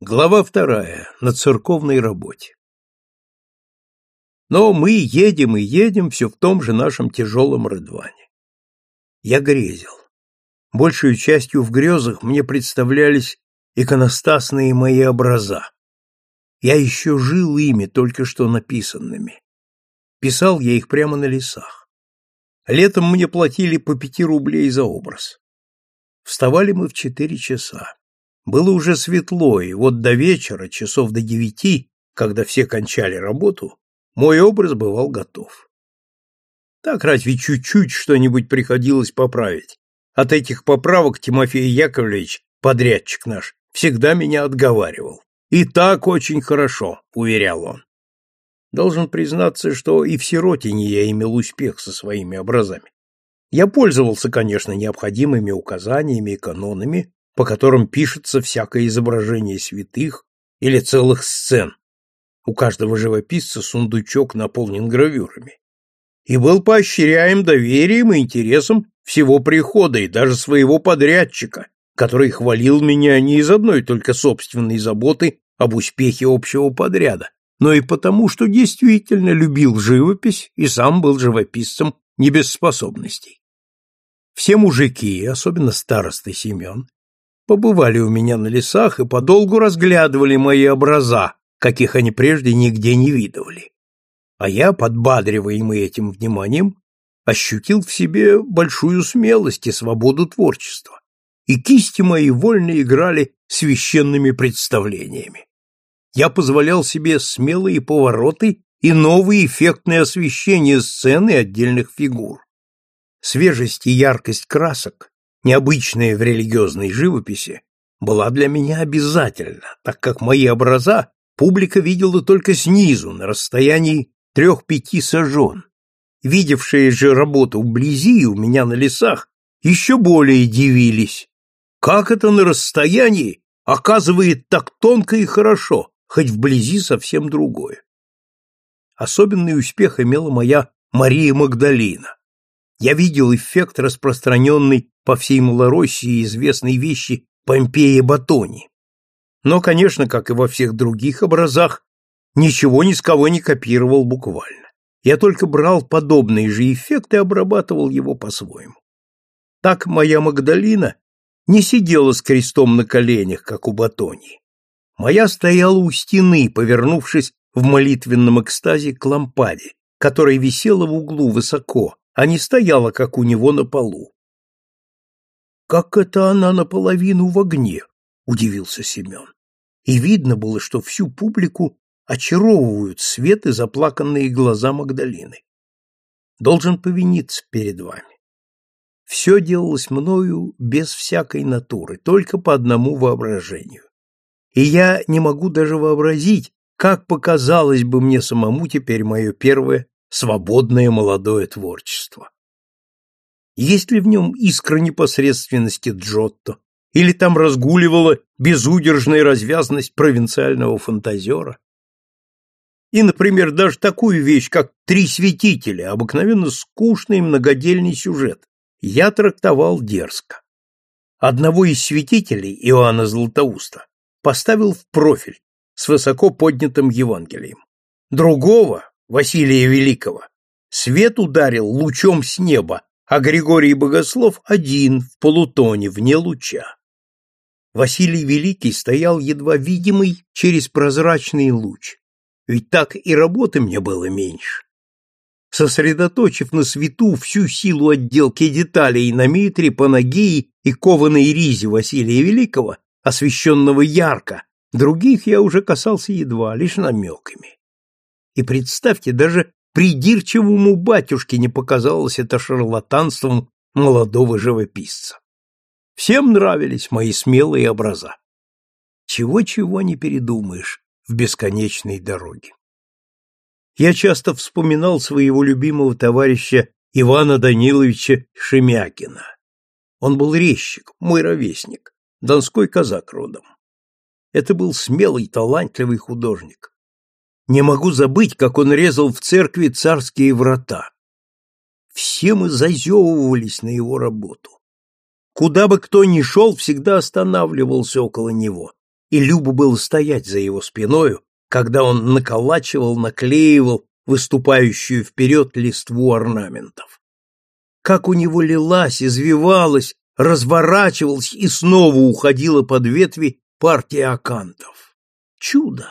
Глава вторая. На церковной работе. Но мы едем и едем все в том же нашем тяжелом рыдване. Я грезил. Большую частью в грезах мне представлялись иконостасные мои образа. Я еще жил ими, только что написанными. Писал я их прямо на лесах. Летом мне платили по пяти рублей за образ. Вставали мы в четыре часа. Было уже светло, и вот до вечера, часов до девяти, когда все кончали работу, мой образ бывал готов. Так разве чуть-чуть что-нибудь приходилось поправить? От этих поправок Тимофей Яковлевич, подрядчик наш, всегда меня отговаривал. И так очень хорошо, уверял он. Должен признаться, что и в Сиротине я имел успех со своими образами. Я пользовался, конечно, необходимыми указаниями и канонами, по которым пишется всякое изображение святых или целых сцен. У каждого живописца сундучок наполнен гравюрами. И был поощряем доверием и интересом всего прихода и даже своего подрядчика, который хвалил меня не из одной только собственной заботы об успехе общего подряда, но и потому, что действительно любил живопись и сам был живописцем не без способностей. Все мужики, особенно староста Семен, побывали у меня на лесах и подолгу разглядывали мои образа, каких они прежде нигде не видывали. А я, подбадриваемый этим вниманием, ощутил в себе большую смелость и свободу творчества, и кисти мои вольно играли священными представлениями. Я позволял себе смелые повороты и новые эффектные освещения сцены отдельных фигур. Свежесть и яркость красок необычная в религиозной живописи, была для меня обязательна, так как мои образа публика видела только снизу, на расстоянии трех-пяти сажен. Видевшие же работу вблизи у меня на лесах еще более дивились. Как это на расстоянии оказывает так тонко и хорошо, хоть вблизи совсем другое. Особенный успех имела моя Мария Магдалина. Я видел эффект, распространенный по всей Малороссии известной вещи Помпея Батони. Но, конечно, как и во всех других образах, ничего ни с кого не копировал буквально. Я только брал подобный же эффект и обрабатывал его по-своему. Так моя Магдалина не сидела с крестом на коленях, как у Батони. Моя стояла у стены, повернувшись в молитвенном экстазе к лампаде, которая висела в углу высоко, а не стояла, как у него на полу. Как это она наполовину в огне? удивился Семен. И видно было, что всю публику очаровывают свет и заплаканные глаза Магдалины. Должен повиниться перед вами. Все делалось мною без всякой натуры, только по одному воображению. И я не могу даже вообразить, как показалось бы мне самому теперь мое первое свободное молодое творчество. Есть ли в нем искра непосредственности Джотто? Или там разгуливала безудержная развязность провинциального фантазера? И, например, даже такую вещь, как «Три святителя», обыкновенно скучный многодельный сюжет, я трактовал дерзко. Одного из святителей, Иоанна Златоуста, поставил в профиль с высоко поднятым Евангелием. Другого, Василия Великого, свет ударил лучом с неба, а Григорий Богослов один в полутоне, вне луча. Василий Великий стоял едва видимый через прозрачный луч, ведь так и работы мне было меньше. Сосредоточив на свету всю силу отделки деталей на митре, панагии и кованой ризе Василия Великого, освещенного ярко, других я уже касался едва, лишь намеками. И представьте, даже придирчивому батюшке не показалось это шарлатанством молодого живописца. Всем нравились мои смелые образа. Чего-чего не передумаешь в бесконечной дороге. Я часто вспоминал своего любимого товарища Ивана Даниловича Шемякина. Он был резчик, мой ровесник, донской казак родом. Это был смелый, талантливый художник. Не могу забыть, как он резал в церкви царские врата. Все мы зазевывались на его работу. Куда бы кто ни шел, всегда останавливался около него. и любо было стоять за его спиною, когда он наколачивал, наклеивал выступающую вперед листву орнаментов. Как у него лилась, извивалась, разворачивалась и снова уходила под ветви партия акантов. Чудо!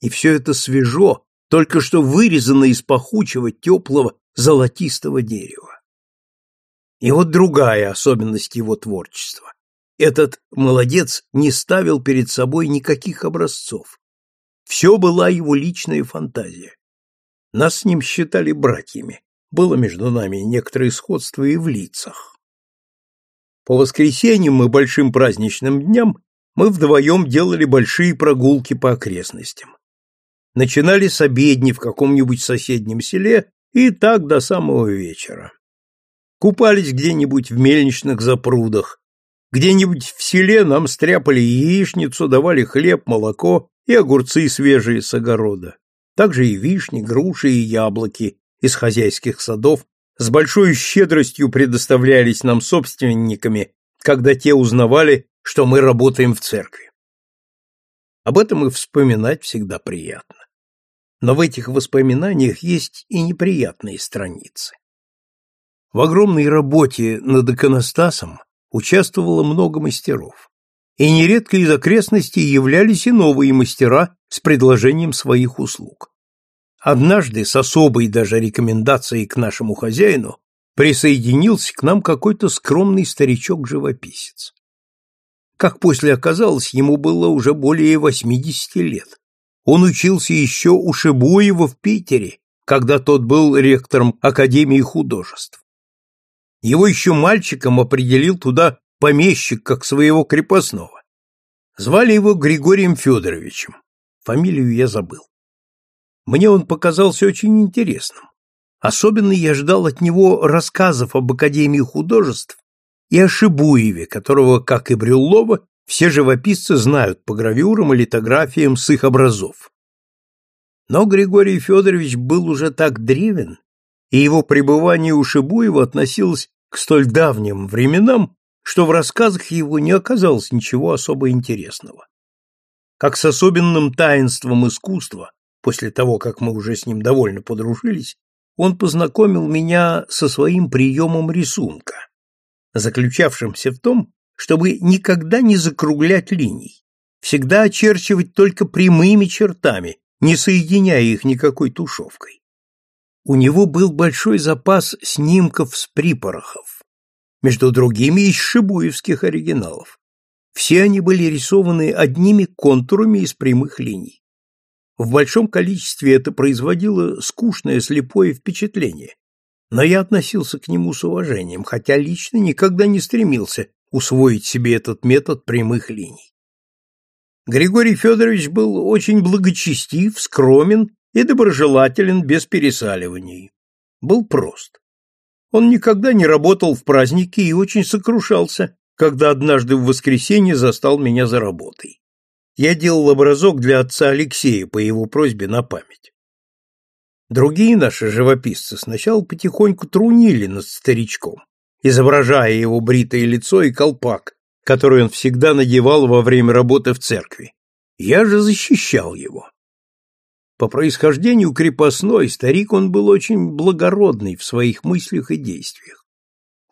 И все это свежо, только что вырезано из пахучего, теплого, золотистого дерева. И вот другая особенность его творчества. Этот молодец не ставил перед собой никаких образцов. Все была его личная фантазия. Нас с ним считали братьями. Было между нами некоторое сходство и в лицах. По воскресеньям и большим праздничным дням мы вдвоем делали большие прогулки по окрестностям. Начинали с обедни в каком-нибудь соседнем селе и так до самого вечера. Купались где-нибудь в мельничных запрудах, где-нибудь в селе нам стряпали яичницу, давали хлеб, молоко и огурцы свежие с огорода. Также и вишни, груши и яблоки из хозяйских садов с большой щедростью предоставлялись нам собственниками, когда те узнавали, что мы работаем в церкви. Об этом и вспоминать всегда приятно. Но в этих воспоминаниях есть и неприятные страницы. В огромной работе над иконостасом участвовало много мастеров. И нередко из окрестностей являлись и новые мастера с предложением своих услуг. Однажды с особой даже рекомендацией к нашему хозяину присоединился к нам какой-то скромный старичок-живописец. Как после оказалось, ему было уже более 80 лет. Он учился еще у Шибуева в Питере, когда тот был ректором Академии художеств. Его еще мальчиком определил туда помещик как своего крепостного. Звали его Григорием Федоровичем. Фамилию я забыл. Мне он показался очень интересным. Особенно я ждал от него рассказов об Академии художеств и о Шибуеве, которого, как и Брюллова, все живописцы знают по гравюрам и литографиям с их образов. Но Григорий Федорович был уже так древен, и его пребывание у Шибуева относилось к столь давним временам, что в рассказах его не оказалось ничего особо интересного. Как с особенным таинством искусства, после того, как мы уже с ним довольно подружились, он познакомил меня со своим приемом рисунка, заключавшимся в том, чтобы никогда не закруглять линий, всегда очерчивать только прямыми чертами, не соединяя их никакой тушевкой. У него был большой запас снимков с припорохов, между другими из шибуевских оригиналов. Все они были рисованы одними контурами из прямых линий. В большом количестве это производило скучное слепое впечатление, но я относился к нему с уважением, хотя лично никогда не стремился усвоить себе этот метод прямых линий. Григорий Федорович был очень благочестив, скромен и доброжелателен без пересаливаний. Был прост. Он никогда не работал в праздники и очень сокрушался, когда однажды в воскресенье застал меня за работой. Я делал образок для отца Алексея по его просьбе на память. Другие наши живописцы сначала потихоньку трунили над старичком, изображая его бритое лицо и колпак, который он всегда надевал во время работы в церкви. Я же защищал его. По происхождению крепостной старик он был очень благородный в своих мыслях и действиях.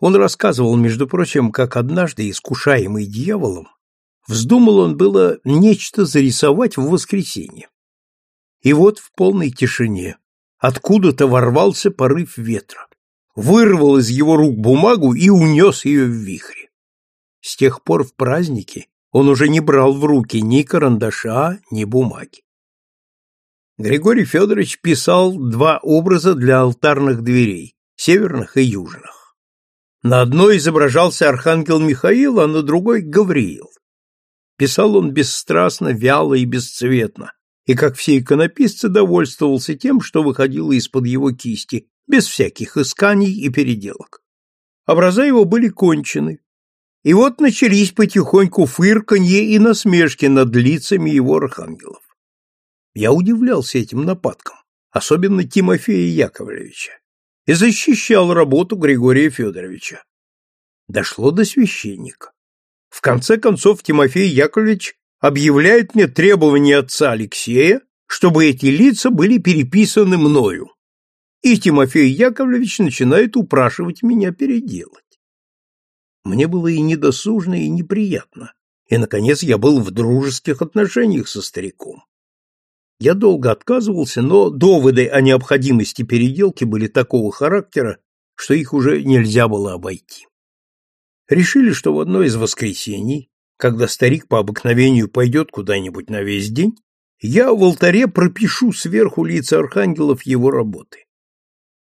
Он рассказывал, между прочим, как однажды, искушаемый дьяволом, вздумал он было нечто зарисовать в воскресенье. И вот в полной тишине откуда-то ворвался порыв ветра, вырвал из его рук бумагу и унес ее в вихре. С тех пор в празднике он уже не брал в руки ни карандаша, ни бумаги. Григорий Федорович писал два образа для алтарных дверей, северных и южных. На одной изображался архангел Михаил, а на другой — Гавриил. Писал он бесстрастно, вяло и бесцветно, и, как все иконописцы, довольствовался тем, что выходило из-под его кисти, без всяких исканий и переделок. Образа его были кончены, и вот начались потихоньку фырканье и насмешки над лицами его архангелов. Я удивлялся этим нападкам, особенно Тимофея Яковлевича, и защищал работу Григория Федоровича. Дошло до священника. В конце концов Тимофей Яковлевич объявляет мне требование отца Алексея, чтобы эти лица были переписаны мною. И Тимофей Яковлевич начинает упрашивать меня переделать. Мне было и недосужно, и неприятно. И, наконец, я был в дружеских отношениях со стариком. Я долго отказывался, но доводы о необходимости переделки были такого характера, что их уже нельзя было обойти. Решили, что в одно из воскресений, когда старик по обыкновению пойдет куда-нибудь на весь день, я в алтаре пропишу сверху лица архангелов его работы.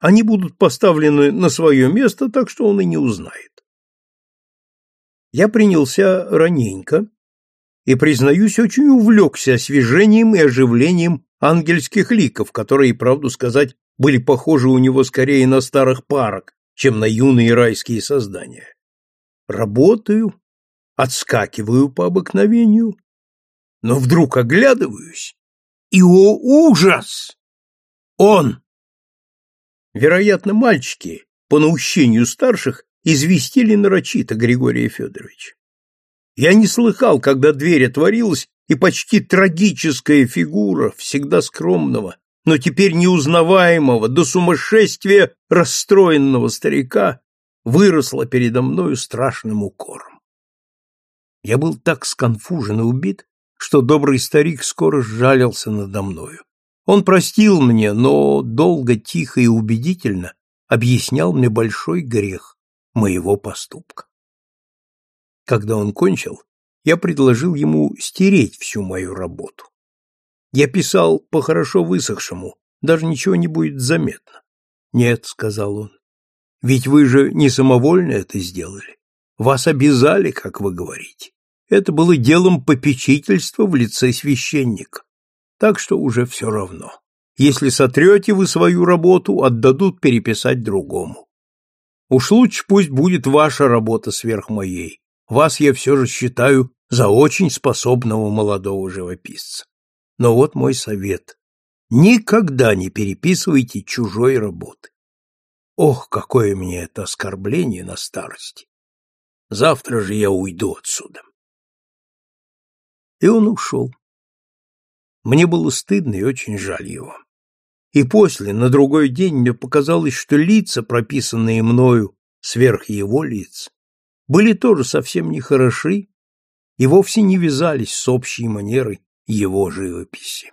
Они будут поставлены на свое место, так что он и не узнает. Я принялся раненько, и, признаюсь, очень увлекся освежением и оживлением ангельских ликов, которые, правду сказать, были похожи у него скорее на старых парок, чем на юные райские создания. Работаю, отскакиваю по обыкновению, но вдруг оглядываюсь, и, о ужас! Он! Вероятно, мальчики, по наущению старших, известили нарочито Григория Федоровича. Я не слыхал, когда дверь отворилась, и почти трагическая фигура, всегда скромного, но теперь неузнаваемого, до сумасшествия расстроенного старика, выросла передо мною страшным укором. Я был так сконфужен и убит, что добрый старик скоро сжалился надо мною. Он простил мне, но долго, тихо и убедительно объяснял мне большой грех моего поступка. Когда он кончил, я предложил ему стереть всю мою работу. Я писал по хорошо высохшему, даже ничего не будет заметно. Нет, сказал он. Ведь вы же не самовольно это сделали. Вас обязали, как вы говорите. Это было делом попечительства в лице священника. Так что уже все равно. Если сотрете вы свою работу, отдадут переписать другому. Уж лучше пусть будет ваша работа сверх моей. Вас я все же считаю за очень способного молодого живописца. Но вот мой совет. Никогда не переписывайте чужой работы. Ох, какое мне это оскорбление на старости. Завтра же я уйду отсюда. И он ушел. Мне было стыдно и очень жаль его. И после, на другой день, мне показалось, что лица, прописанные мною сверх его лиц, были тоже совсем нехороши и вовсе не вязались с общей манерой его живописи.